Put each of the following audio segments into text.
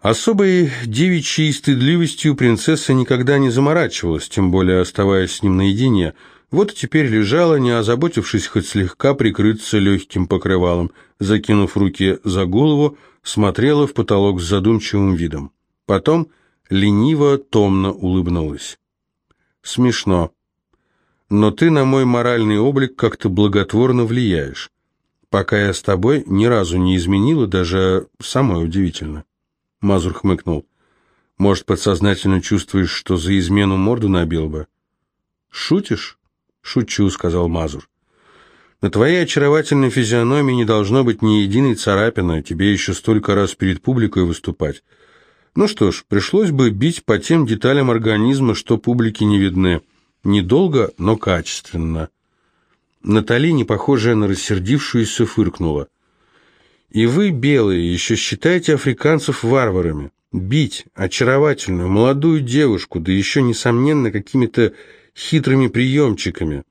Особой девичьей стыдливостью принцесса никогда не заморачивалась, тем более оставаясь с ним наедине. Вот и теперь лежала, не озаботившись хоть слегка прикрыться легким покрывалом, закинув руки за голову, смотрела в потолок с задумчивым видом. Потом лениво, томно улыбнулась. «Смешно. Но ты на мой моральный облик как-то благотворно влияешь. Пока я с тобой, ни разу не изменила, даже самое удивительно». Мазур хмыкнул. «Может, подсознательно чувствуешь, что за измену морду набил бы?» «Шутишь?» «Шучу», — сказал Мазур. «На твоей очаровательной физиономии не должно быть ни единой царапины, тебе еще столько раз перед публикой выступать. Ну что ж, пришлось бы бить по тем деталям организма, что публике не видны. Недолго, но качественно». Натали, не похожая на рассердившуюся, фыркнула. И вы, белые, еще считаете африканцев варварами. Бить очаровательную молодую девушку, да еще, несомненно, какими-то хитрыми приемчиками.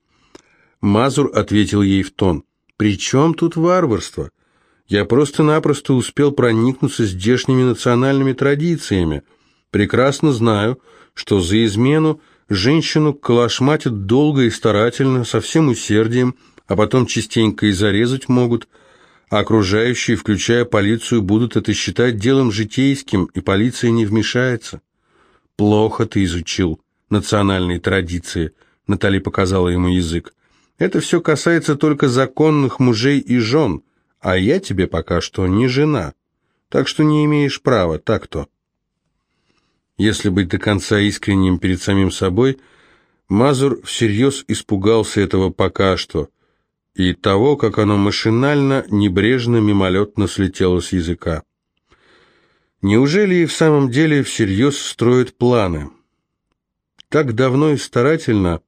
Мазур ответил ей в тон. «При чем тут варварство? Я просто-напросто успел проникнуться здешними национальными традициями. Прекрасно знаю, что за измену женщину калашматят долго и старательно, со всем усердием, а потом частенько и зарезать могут – окружающие, включая полицию, будут это считать делом житейским, и полиция не вмешается. Плохо ты изучил национальные традиции, Натали показала ему язык. Это все касается только законных мужей и жен, а я тебе пока что не жена, так что не имеешь права, так-то. Если быть до конца искренним перед самим собой, Мазур всерьез испугался этого пока что – и того, как оно машинально, небрежно, мимолетно слетело с языка. Неужели и в самом деле всерьез строит планы? Так давно и старательно,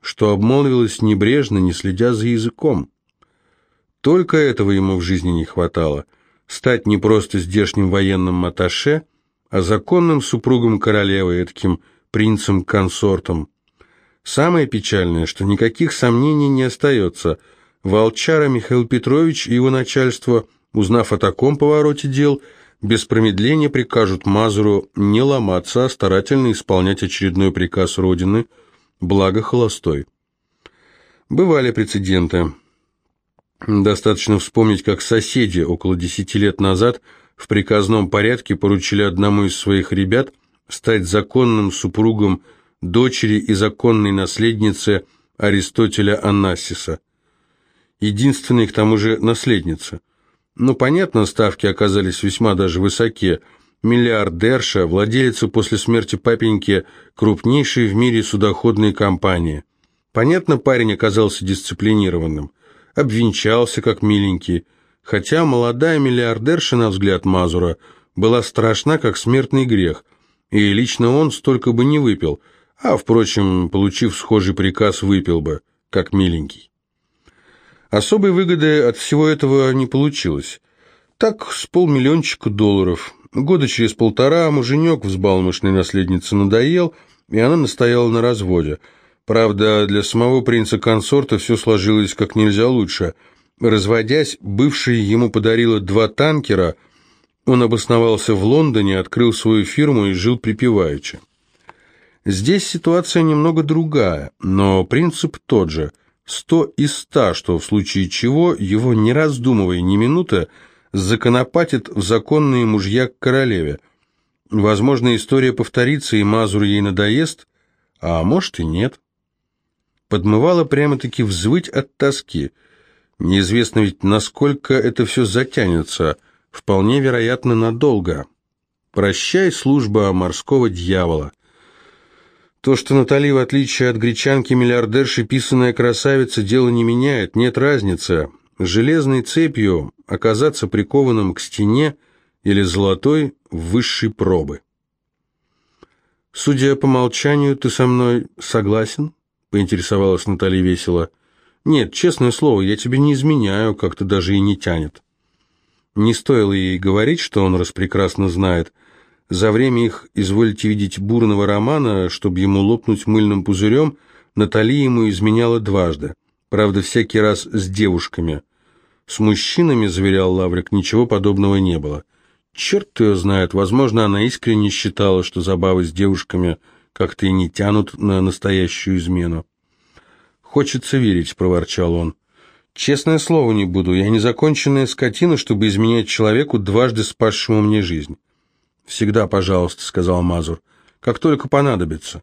что обмолвилась небрежно, не следя за языком. Только этого ему в жизни не хватало – стать не просто здешним военным аташе, а законным супругом королевы, таким принцем-консортом. Самое печальное, что никаких сомнений не остается – Волчара Михаил Петрович и его начальство, узнав о таком повороте дел, без промедления прикажут Мазуру не ломаться, а старательно исполнять очередной приказ Родины, благо холостой. Бывали прецеденты. Достаточно вспомнить, как соседи около десяти лет назад в приказном порядке поручили одному из своих ребят стать законным супругом дочери и законной наследницы Аристотеля Анассиса единственной к тому же наследница. Но, понятно, ставки оказались весьма даже высоки. Миллиардерша, владелица после смерти папеньки крупнейшей в мире судоходной компании. Понятно, парень оказался дисциплинированным. Обвенчался, как миленький. Хотя молодая миллиардерша, на взгляд Мазура, была страшна, как смертный грех. И лично он столько бы не выпил, а, впрочем, получив схожий приказ, выпил бы, как миленький. Особой выгоды от всего этого не получилось. Так, с полмиллиончика долларов. Года через полтора муженек взбалмошной наследнице надоел, и она настояла на разводе. Правда, для самого принца-консорта все сложилось как нельзя лучше. Разводясь, бывшая ему подарила два танкера, он обосновался в Лондоне, открыл свою фирму и жил припеваючи. Здесь ситуация немного другая, но принцип тот же – Сто из ста, что в случае чего его, не раздумывая ни минуты, законопатит в законные мужья к королеве. Возможно, история повторится, и Мазур ей надоест, а может и нет. Подмывало прямо-таки взвыть от тоски. Неизвестно ведь, насколько это все затянется, вполне вероятно, надолго. Прощай, служба морского дьявола. То, что Натали, в отличие от гречанки-миллиардерши, писаная красавица, дело не меняет, нет разницы. Железной цепью оказаться прикованным к стене или золотой высшей пробы. «Судя по молчанию, ты со мной согласен?» — поинтересовалась Натали весело. «Нет, честное слово, я тебе не изменяю, как-то даже и не тянет». Не стоило ей говорить, что он распрекрасно знает — за время их, изволите видеть, бурного романа, чтобы ему лопнуть мыльным пузырем, Натали ему изменяла дважды. Правда, всякий раз с девушками. С мужчинами, заверял Лаврик, ничего подобного не было. Черт ее знает, возможно, она искренне считала, что забавы с девушками как-то и не тянут на настоящую измену. «Хочется верить», — проворчал он. «Честное слово не буду, я незаконченная скотина, чтобы изменять человеку, дважды спасшему мне жизнь». «Всегда, пожалуйста», — сказал Мазур, — «как только понадобится».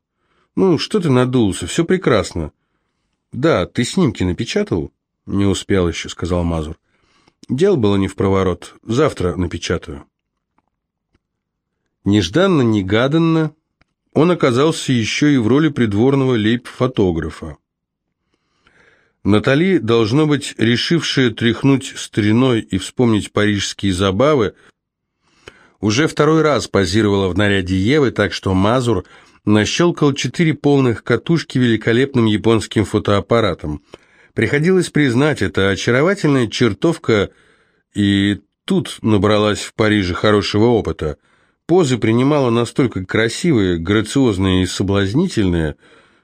«Ну, что ты надулся, все прекрасно». «Да, ты снимки напечатал?» «Не успел еще», — сказал Мазур. «Дело было не в проворот. Завтра напечатаю». Нежданно-негаданно он оказался еще и в роли придворного лейб-фотографа. Натали, должно быть, решившая тряхнуть стариной и вспомнить парижские забавы, уже второй раз позировала в наряде Евы, так что Мазур нащелкал четыре полных катушки великолепным японским фотоаппаратом. Приходилось признать, это очаровательная чертовка и тут набралась в Париже хорошего опыта. Позы принимала настолько красивые, грациозные и соблазнительные,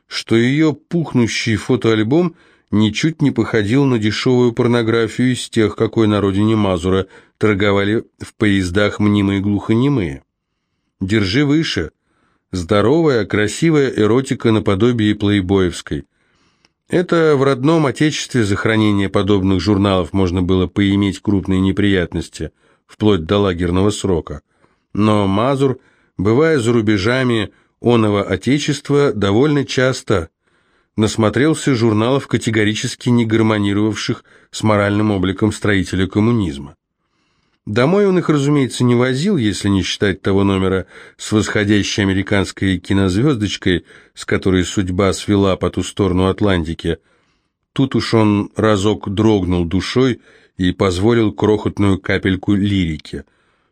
что ее пухнущий фотоальбом – ничуть не походил на дешевую порнографию из тех, какой на родине Мазура торговали в поездах мнимые глухонемые. «Держи выше», здоровая, красивая эротика наподобие плейбоевской. Это в родном отечестве за хранение подобных журналов можно было поиметь крупные неприятности, вплоть до лагерного срока. Но Мазур, бывая за рубежами оного отечества, довольно часто насмотрелся журналов, категорически не гармонировавших с моральным обликом строителя коммунизма. Домой он их, разумеется, не возил, если не считать того номера с восходящей американской кинозвездочкой, с которой судьба свела по ту сторону Атлантики. Тут уж он разок дрогнул душой и позволил крохотную капельку лирики.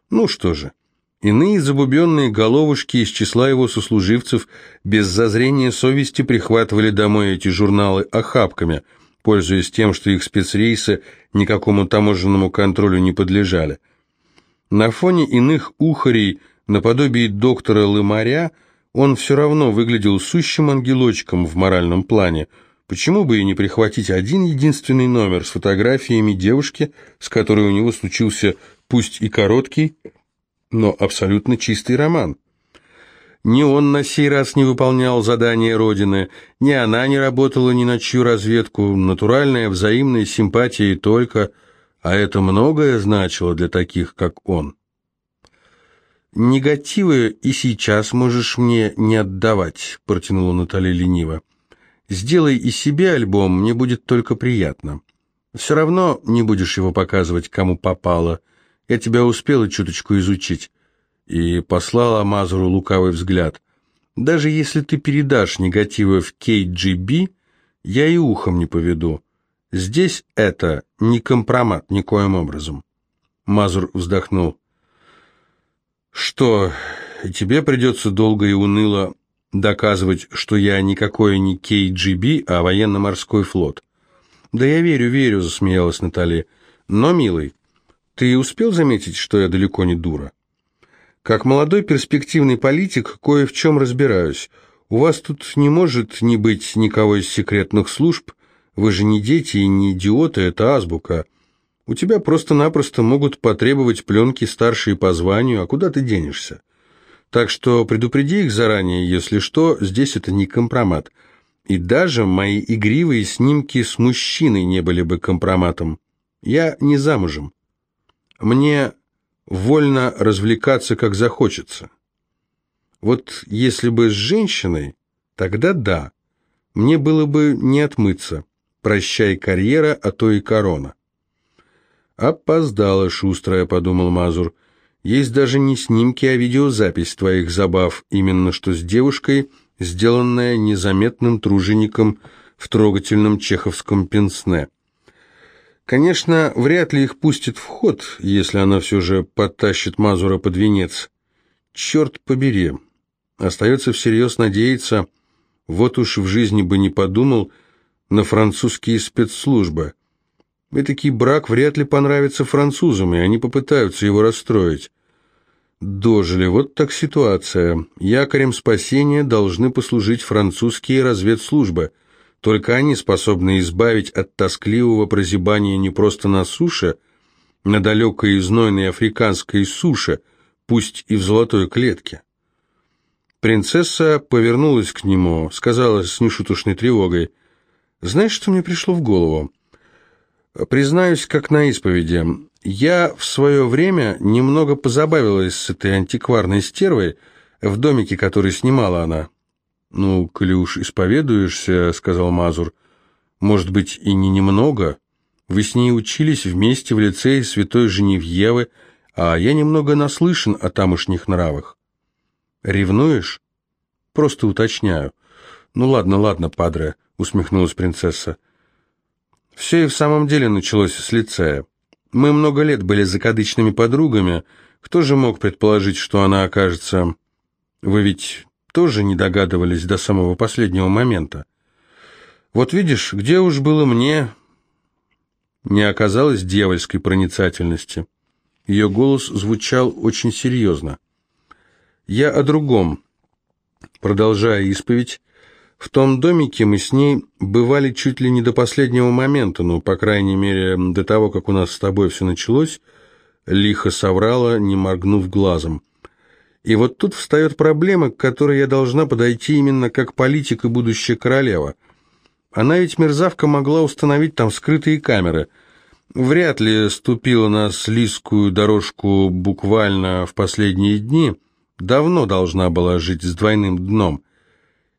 Ну что же, Иные забубенные головушки из числа его сослуживцев без зазрения совести прихватывали домой эти журналы охапками, пользуясь тем, что их спецрейсы никакому таможенному контролю не подлежали. На фоне иных ухарей, наподобие доктора Лымаря, он все равно выглядел сущим ангелочком в моральном плане. Почему бы и не прихватить один единственный номер с фотографиями девушки, с которой у него случился пусть и короткий, но абсолютно чистый роман. Ни он на сей раз не выполнял задания Родины, ни она не работала ни на чью разведку, натуральная взаимная симпатия и только, а это многое значило для таких, как он. «Негативы и сейчас можешь мне не отдавать», — протянула Наталья лениво. «Сделай и себе альбом, мне будет только приятно. Все равно не будешь его показывать, кому попало». Я тебя успела чуточку изучить». И послала Мазуру лукавый взгляд. «Даже если ты передашь негативы в KGB, я и ухом не поведу. Здесь это не компромат никоим образом». Мазур вздохнул. «Что, тебе придется долго и уныло доказывать, что я никакой не KGB, а военно-морской флот?» «Да я верю, верю», — засмеялась Наталья. «Но, милый, ты успел заметить, что я далеко не дура? Как молодой перспективный политик, кое в чем разбираюсь. У вас тут не может не быть никого из секретных служб. Вы же не дети и не идиоты, это азбука. У тебя просто-напросто могут потребовать пленки старшие по званию, а куда ты денешься? Так что предупреди их заранее, если что, здесь это не компромат. И даже мои игривые снимки с мужчиной не были бы компроматом. Я не замужем. Мне вольно развлекаться, как захочется. Вот если бы с женщиной, тогда да, мне было бы не отмыться. Прощай карьера, а то и корона. «Опоздала, шустрая», — подумал Мазур. «Есть даже не снимки, а видеозапись твоих забав, именно что с девушкой, сделанная незаметным тружеником в трогательном чеховском пенсне». Конечно, вряд ли их пустит в ход, если она все же подтащит Мазура под венец. Черт побери. Остается всерьез надеяться, вот уж в жизни бы не подумал, на французские спецслужбы. Этакий брак вряд ли понравится французам, и они попытаются его расстроить. Дожили, вот так ситуация. Якорем спасения должны послужить французские разведслужбы – только они способны избавить от тоскливого прозябания не просто на суше, на далекой и знойной африканской суше, пусть и в золотой клетке. Принцесса повернулась к нему, сказала с нешуточной тревогой, «Знаешь, что мне пришло в голову? Признаюсь, как на исповеди, я в свое время немного позабавилась с этой антикварной стервой в домике, который снимала она». «Ну, коли исповедуешься», — сказал Мазур, — «может быть, и не немного. Вы с ней учились вместе в лицее святой Женевьевы, а я немного наслышан о тамошних нравах». «Ревнуешь?» «Просто уточняю». «Ну ладно, ладно, падре», — усмехнулась принцесса. «Все и в самом деле началось с лицея. Мы много лет были закадычными подругами. Кто же мог предположить, что она окажется... Вы ведь тоже не догадывались до самого последнего момента. Вот видишь, где уж было мне... Не оказалось дьявольской проницательности. Ее голос звучал очень серьезно. Я о другом. Продолжая исповедь, в том домике мы с ней бывали чуть ли не до последнего момента, ну, по крайней мере, до того, как у нас с тобой все началось, лихо соврала, не моргнув глазом. И вот тут встает проблема, к которой я должна подойти именно как политик и будущая королева. Она ведь, мерзавка, могла установить там скрытые камеры. Вряд ли ступила на слизкую дорожку буквально в последние дни. Давно должна была жить с двойным дном.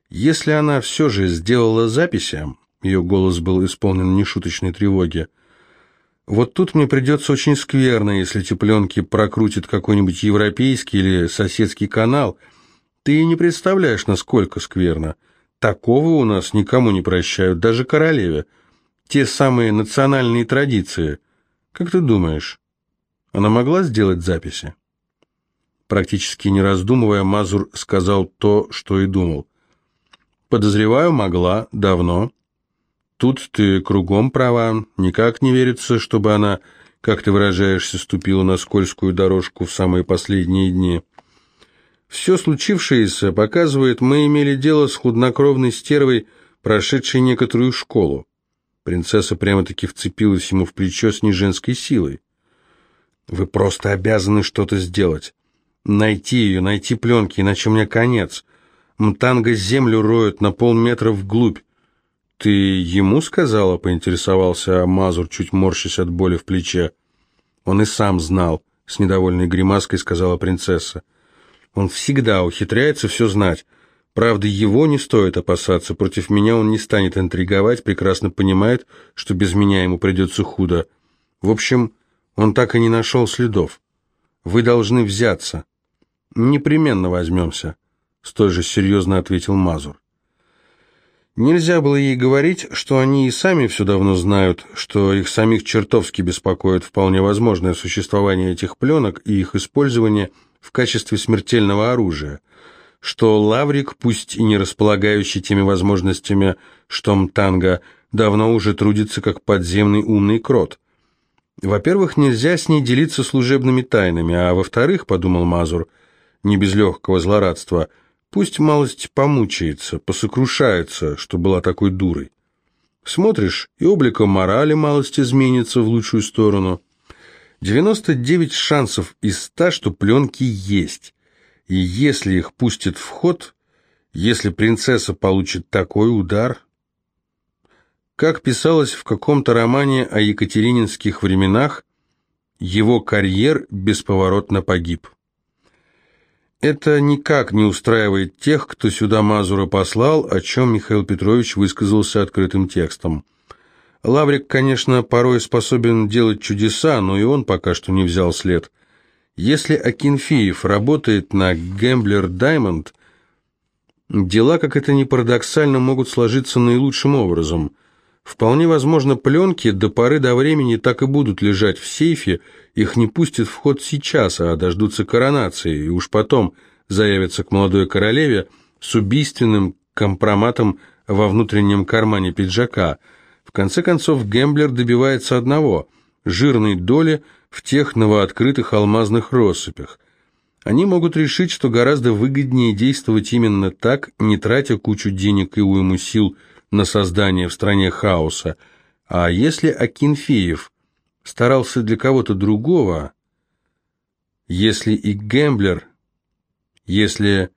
Если она все же сделала записи, ее голос был исполнен нешуточной тревоги, вот тут мне придется очень скверно, если эти пленки прокрутит какой-нибудь европейский или соседский канал. Ты не представляешь, насколько скверно. Такого у нас никому не прощают, даже королеве. Те самые национальные традиции. Как ты думаешь, она могла сделать записи? Практически не раздумывая, Мазур сказал то, что и думал. Подозреваю, могла, давно. Тут ты кругом права, никак не верится, чтобы она, как ты выражаешься, ступила на скользкую дорожку в самые последние дни. Все случившееся показывает, мы имели дело с худнокровной стервой, прошедшей некоторую школу. Принцесса прямо-таки вцепилась ему в плечо с неженской силой. «Вы просто обязаны что-то сделать. Найти ее, найти пленки, иначе у меня конец. Мтанга землю роют на полметра вглубь. «Ты ему сказала?» — поинтересовался Мазур, чуть морщась от боли в плече. «Он и сам знал», — с недовольной гримаской сказала принцесса. «Он всегда ухитряется все знать. Правда, его не стоит опасаться. Против меня он не станет интриговать, прекрасно понимает, что без меня ему придется худо. В общем, он так и не нашел следов. Вы должны взяться». «Непременно возьмемся», — столь же серьезно ответил Мазур. Нельзя было ей говорить, что они и сами все давно знают, что их самих чертовски беспокоит вполне возможное существование этих пленок и их использование в качестве смертельного оружия, что Лаврик, пусть и не располагающий теми возможностями, что Мтанга, давно уже трудится как подземный умный крот. Во-первых, нельзя с ней делиться служебными тайнами, а во-вторых, подумал Мазур, не без легкого злорадства – Пусть малость помучается, посокрушается, что была такой дурой. Смотришь, и облика морали малость изменится в лучшую сторону. 99 шансов из 100, что пленки есть. И если их пустят в ход, если принцесса получит такой удар... Как писалось в каком-то романе о екатерининских временах, его карьер бесповоротно погиб. Это никак не устраивает тех, кто сюда Мазура послал, о чем Михаил Петрович высказался открытым текстом. Лаврик, конечно, порой способен делать чудеса, но и он пока что не взял след. Если Акинфеев работает на Гэмблер Даймонд, дела, как это ни парадоксально, могут сложиться наилучшим образом – Вполне возможно, пленки до поры до времени так и будут лежать в сейфе, их не пустят в ход сейчас, а дождутся коронации, и уж потом заявятся к молодой королеве с убийственным компроматом во внутреннем кармане пиджака. В конце концов, Гемблер добивается одного – жирной доли в тех новооткрытых алмазных россыпях. Они могут решить, что гораздо выгоднее действовать именно так, не тратя кучу денег и уйму сил – на создание в стране хаоса, а если Акинфеев старался для кого-то другого, если и Гемблер, если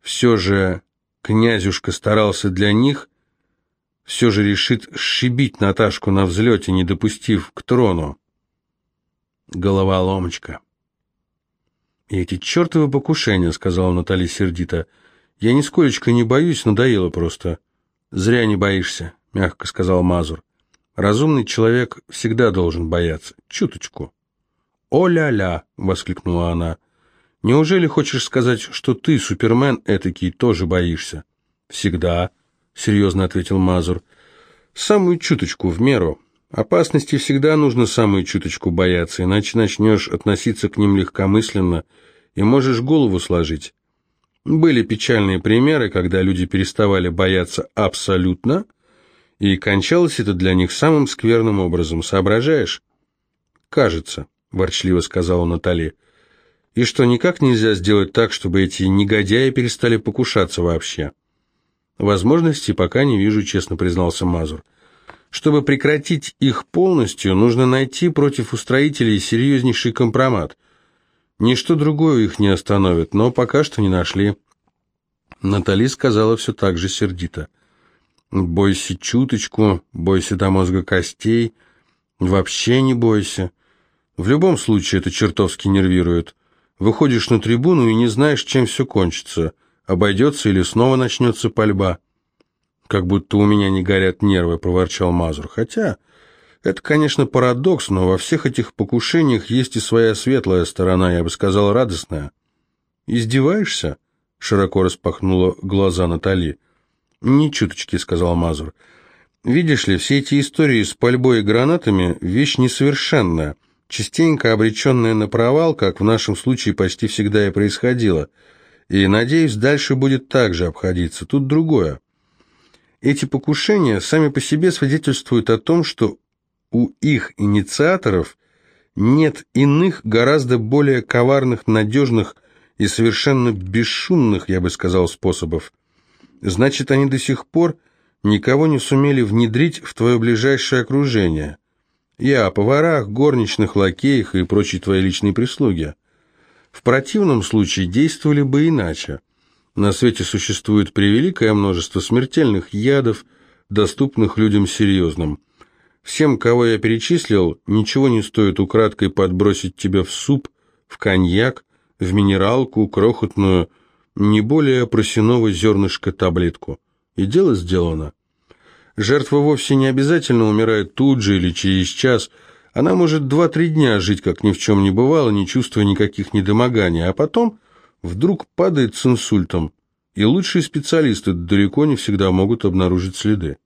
все же князюшка старался для них, все же решит сшибить Наташку на взлете, не допустив к трону. Головоломочка. «И эти чертовы покушения», — сказала Наталья сердито. «Я нисколечко не боюсь, надоело просто». «Зря не боишься», — мягко сказал Мазур. «Разумный человек всегда должен бояться. Чуточку». «О-ля-ля!» — воскликнула она. «Неужели хочешь сказать, что ты, Супермен этакий, тоже боишься?» «Всегда», — серьезно ответил Мазур. «Самую чуточку, в меру. Опасности всегда нужно самую чуточку бояться, иначе начнешь относиться к ним легкомысленно и можешь голову сложить. Были печальные примеры, когда люди переставали бояться абсолютно, и кончалось это для них самым скверным образом, соображаешь? «Кажется», — ворчливо сказала Натали. «И что, никак нельзя сделать так, чтобы эти негодяи перестали покушаться вообще?» «Возможности пока не вижу», — честно признался Мазур. Чтобы прекратить их полностью, нужно найти против устроителей серьезнейший компромат. Ничто другое их не остановит, но пока что не нашли. Натали сказала все так же сердито. «Бойся чуточку, бойся до мозга костей, вообще не бойся. В любом случае это чертовски нервирует. Выходишь на трибуну и не знаешь, чем все кончится, обойдется или снова начнется пальба». «Как будто у меня не горят нервы», — проворчал Мазур. «Хотя, это, конечно, парадокс, но во всех этих покушениях есть и своя светлая сторона, я бы сказал, радостная». «Издеваешься?» — широко распахнула глаза Натали. «Ни чуточки», — сказал Мазур. «Видишь ли, все эти истории с пальбой и гранатами — вещь несовершенная, частенько обреченная на провал, как в нашем случае почти всегда и происходило. И, надеюсь, дальше будет так же обходиться. Тут другое. Эти покушения сами по себе свидетельствуют о том, что у их инициаторов нет иных, гораздо более коварных, надежных и совершенно бесшумных, я бы сказал, способов. Значит, они до сих пор никого не сумели внедрить в твое ближайшее окружение. Я о поварах, горничных, лакеях и прочей твоей личной прислуге. В противном случае действовали бы иначе. На свете существует превеликое множество смертельных ядов, доступных людям серьезным. Всем, кого я перечислил, ничего не стоит украдкой подбросить тебя в суп, в коньяк, в минералку, крохотную, не более просяного зернышка таблетку. И дело сделано. Жертва вовсе не обязательно умирает тут же или через час. Она может два-три дня жить, как ни в чем не бывало, не чувствуя никаких недомоганий, а потом вдруг падает с инсультом, и лучшие специалисты далеко не всегда могут обнаружить следы.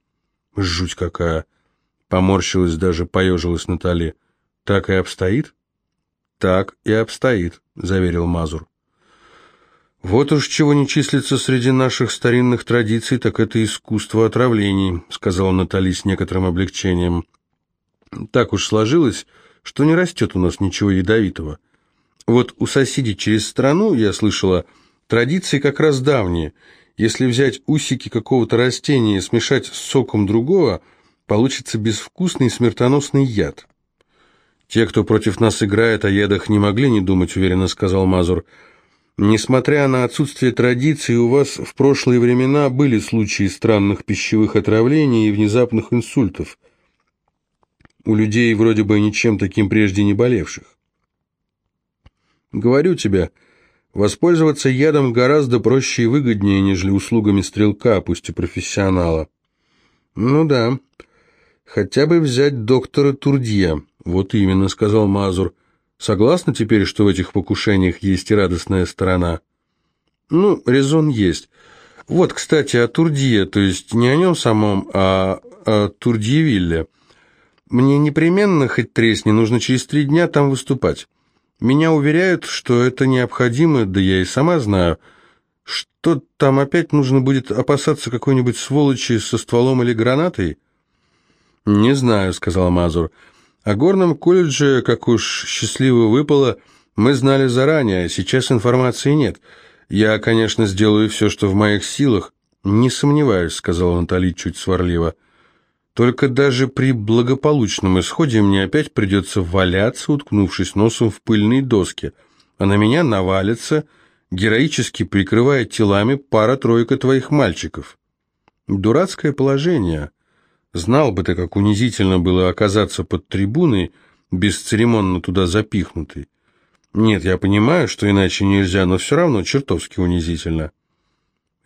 Жуть какая! Поморщилась, даже поежилась Натали. Так и обстоит? Так и обстоит, заверил Мазур. Вот уж чего не числится среди наших старинных традиций, так это искусство отравлений, сказала Натали с некоторым облегчением. Так уж сложилось, что не растет у нас ничего ядовитого. Вот у соседей через страну, я слышала, традиции как раз давние. Если взять усики какого-то растения и смешать с соком другого, получится безвкусный смертоносный яд. «Те, кто против нас играет, о ядах не могли не думать», — уверенно сказал Мазур. «Несмотря на отсутствие традиций, у вас в прошлые времена были случаи странных пищевых отравлений и внезапных инсультов. У людей вроде бы ничем таким прежде не болевших. Говорю тебе, воспользоваться ядом гораздо проще и выгоднее, нежели услугами стрелка, пусть и профессионала. Ну да, хотя бы взять доктора Турдье. Вот именно, сказал Мазур. Согласна теперь, что в этих покушениях есть и радостная сторона? Ну, резон есть. Вот, кстати, о Турдье, то есть не о нем самом, а о Турдьевилле. Мне непременно, хоть тресни, нужно через три дня там выступать. Меня уверяют, что это необходимо, да я и сама знаю. Что там опять нужно будет опасаться какой-нибудь сволочи со стволом или гранатой? Не знаю, сказал Мазур. О горном колледже, как уж счастливо выпало, мы знали заранее, а сейчас информации нет. Я, конечно, сделаю все, что в моих силах. Не сомневаюсь, сказала Натали чуть сварливо. Только даже при благополучном исходе мне опять придется валяться, уткнувшись носом в пыльные доски, а на меня навалится, героически прикрывая телами пара-тройка твоих мальчиков. Дурацкое положение. Знал бы ты, как унизительно было оказаться под трибуной, бесцеремонно туда запихнутый. Нет, я понимаю, что иначе нельзя, но все равно чертовски унизительно.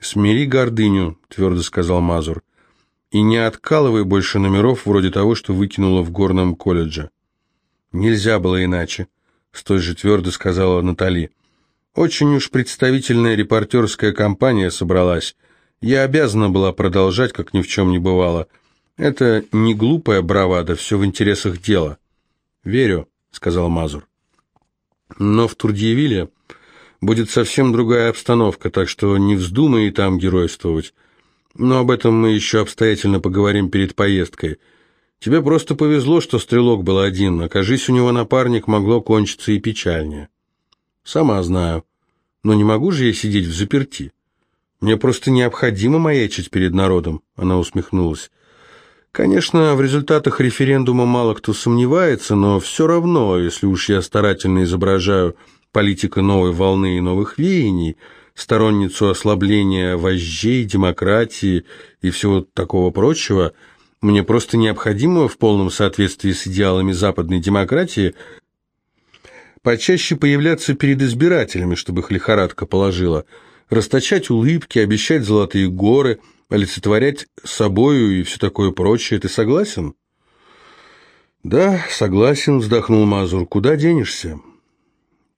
«Смири гордыню», — твердо сказал Мазур и не откалывай больше номеров вроде того, что выкинула в горном колледже. Нельзя было иначе, столь же твердо сказала Натали. Очень уж представительная репортерская компания собралась. Я обязана была продолжать, как ни в чем не бывало. Это не глупая бравада, все в интересах дела. Верю, сказал Мазур. Но в Турдьевиле будет совсем другая обстановка, так что не вздумай и там геройствовать. Но об этом мы еще обстоятельно поговорим перед поездкой. Тебе просто повезло, что стрелок был один. Окажись, у него напарник, могло кончиться и печальнее. Сама знаю. Но не могу же я сидеть в заперти. Мне просто необходимо маячить перед народом, она усмехнулась. Конечно, в результатах референдума мало кто сомневается, но все равно, если уж я старательно изображаю политика новой волны и новых веяний – сторонницу ослабления вожжей, демократии и всего такого прочего, мне просто необходимо в полном соответствии с идеалами западной демократии почаще появляться перед избирателями, чтобы их лихорадка положила, расточать улыбки, обещать золотые горы, олицетворять собою и все такое прочее. Ты согласен? Да, согласен, вздохнул Мазур. Куда денешься?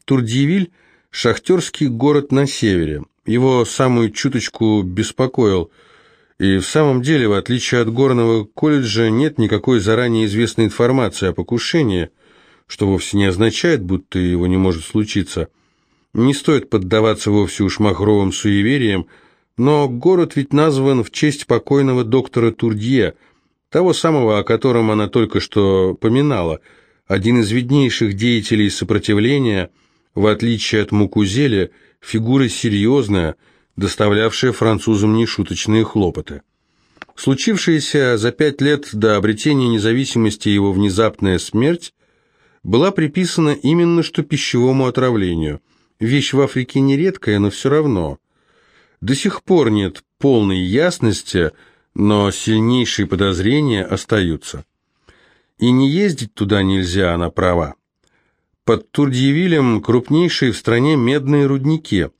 Турдьевиль Шахтерский город на севере. Его самую чуточку беспокоил. И в самом деле, в отличие от горного колледжа, нет никакой заранее известной информации о покушении, что вовсе не означает, будто его не может случиться. Не стоит поддаваться вовсе уж махровым суевериям, но город ведь назван в честь покойного доктора Турдье, того самого, о котором она только что поминала, один из виднейших деятелей сопротивления – в отличие от Мукузеля, фигура серьезная, доставлявшая французам нешуточные хлопоты. Случившаяся за пять лет до обретения независимости его внезапная смерть была приписана именно что пищевому отравлению. Вещь в Африке нередкая, но все равно. До сих пор нет полной ясности, но сильнейшие подозрения остаются. И не ездить туда нельзя, она права. Под Турдьевилем крупнейшие в стране медные рудники.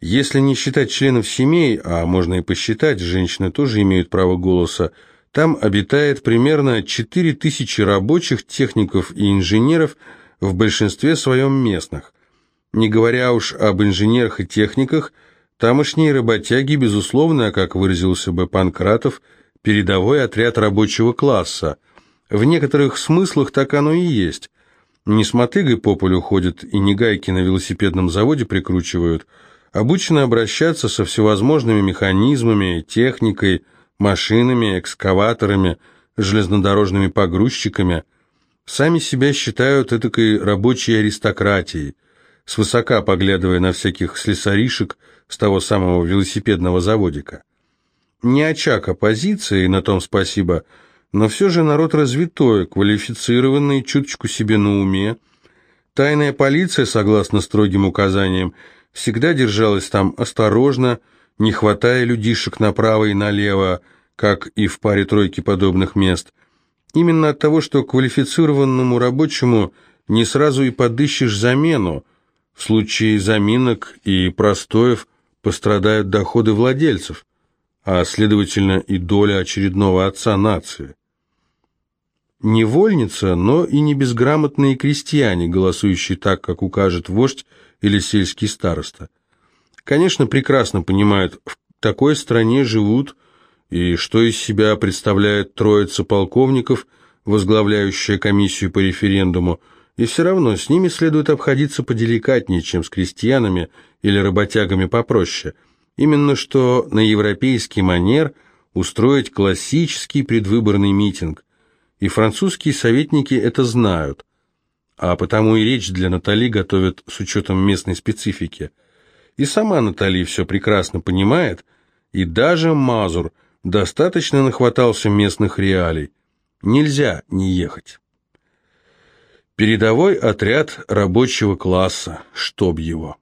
Если не считать членов семей, а можно и посчитать, женщины тоже имеют право голоса, там обитает примерно 4000 рабочих, техников и инженеров, в большинстве своем местных. Не говоря уж об инженерах и техниках, тамошние работяги, безусловно, как выразился бы Панкратов, передовой отряд рабочего класса. В некоторых смыслах так оно и есть – не с мотыгой по полю ходят и не гайки на велосипедном заводе прикручивают, обучены обращаться со всевозможными механизмами, техникой, машинами, экскаваторами, железнодорожными погрузчиками. Сами себя считают этакой рабочей аристократией, свысока поглядывая на всяких слесаришек с того самого велосипедного заводика. Не очаг оппозиции, на том спасибо – но все же народ развитой, квалифицированный, чуточку себе на уме. Тайная полиция, согласно строгим указаниям, всегда держалась там осторожно, не хватая людишек направо и налево, как и в паре-тройке подобных мест. Именно от того, что квалифицированному рабочему не сразу и подыщешь замену, в случае заминок и простоев пострадают доходы владельцев, а следовательно и доля очередного отца нации. Не вольница, но и не безграмотные крестьяне, голосующие так, как укажет вождь или сельский староста. Конечно, прекрасно понимают, в такой стране живут и что из себя представляет троица полковников, возглавляющая комиссию по референдуму, и все равно с ними следует обходиться поделикатнее, чем с крестьянами или работягами попроще. Именно что на европейский манер устроить классический предвыборный митинг – и французские советники это знают, а потому и речь для Натали готовят с учетом местной специфики. И сама Натали все прекрасно понимает, и даже Мазур, Достаточно нахватался местных реалий. Нельзя не ехать. Передовой отряд рабочего класса, чтоб его.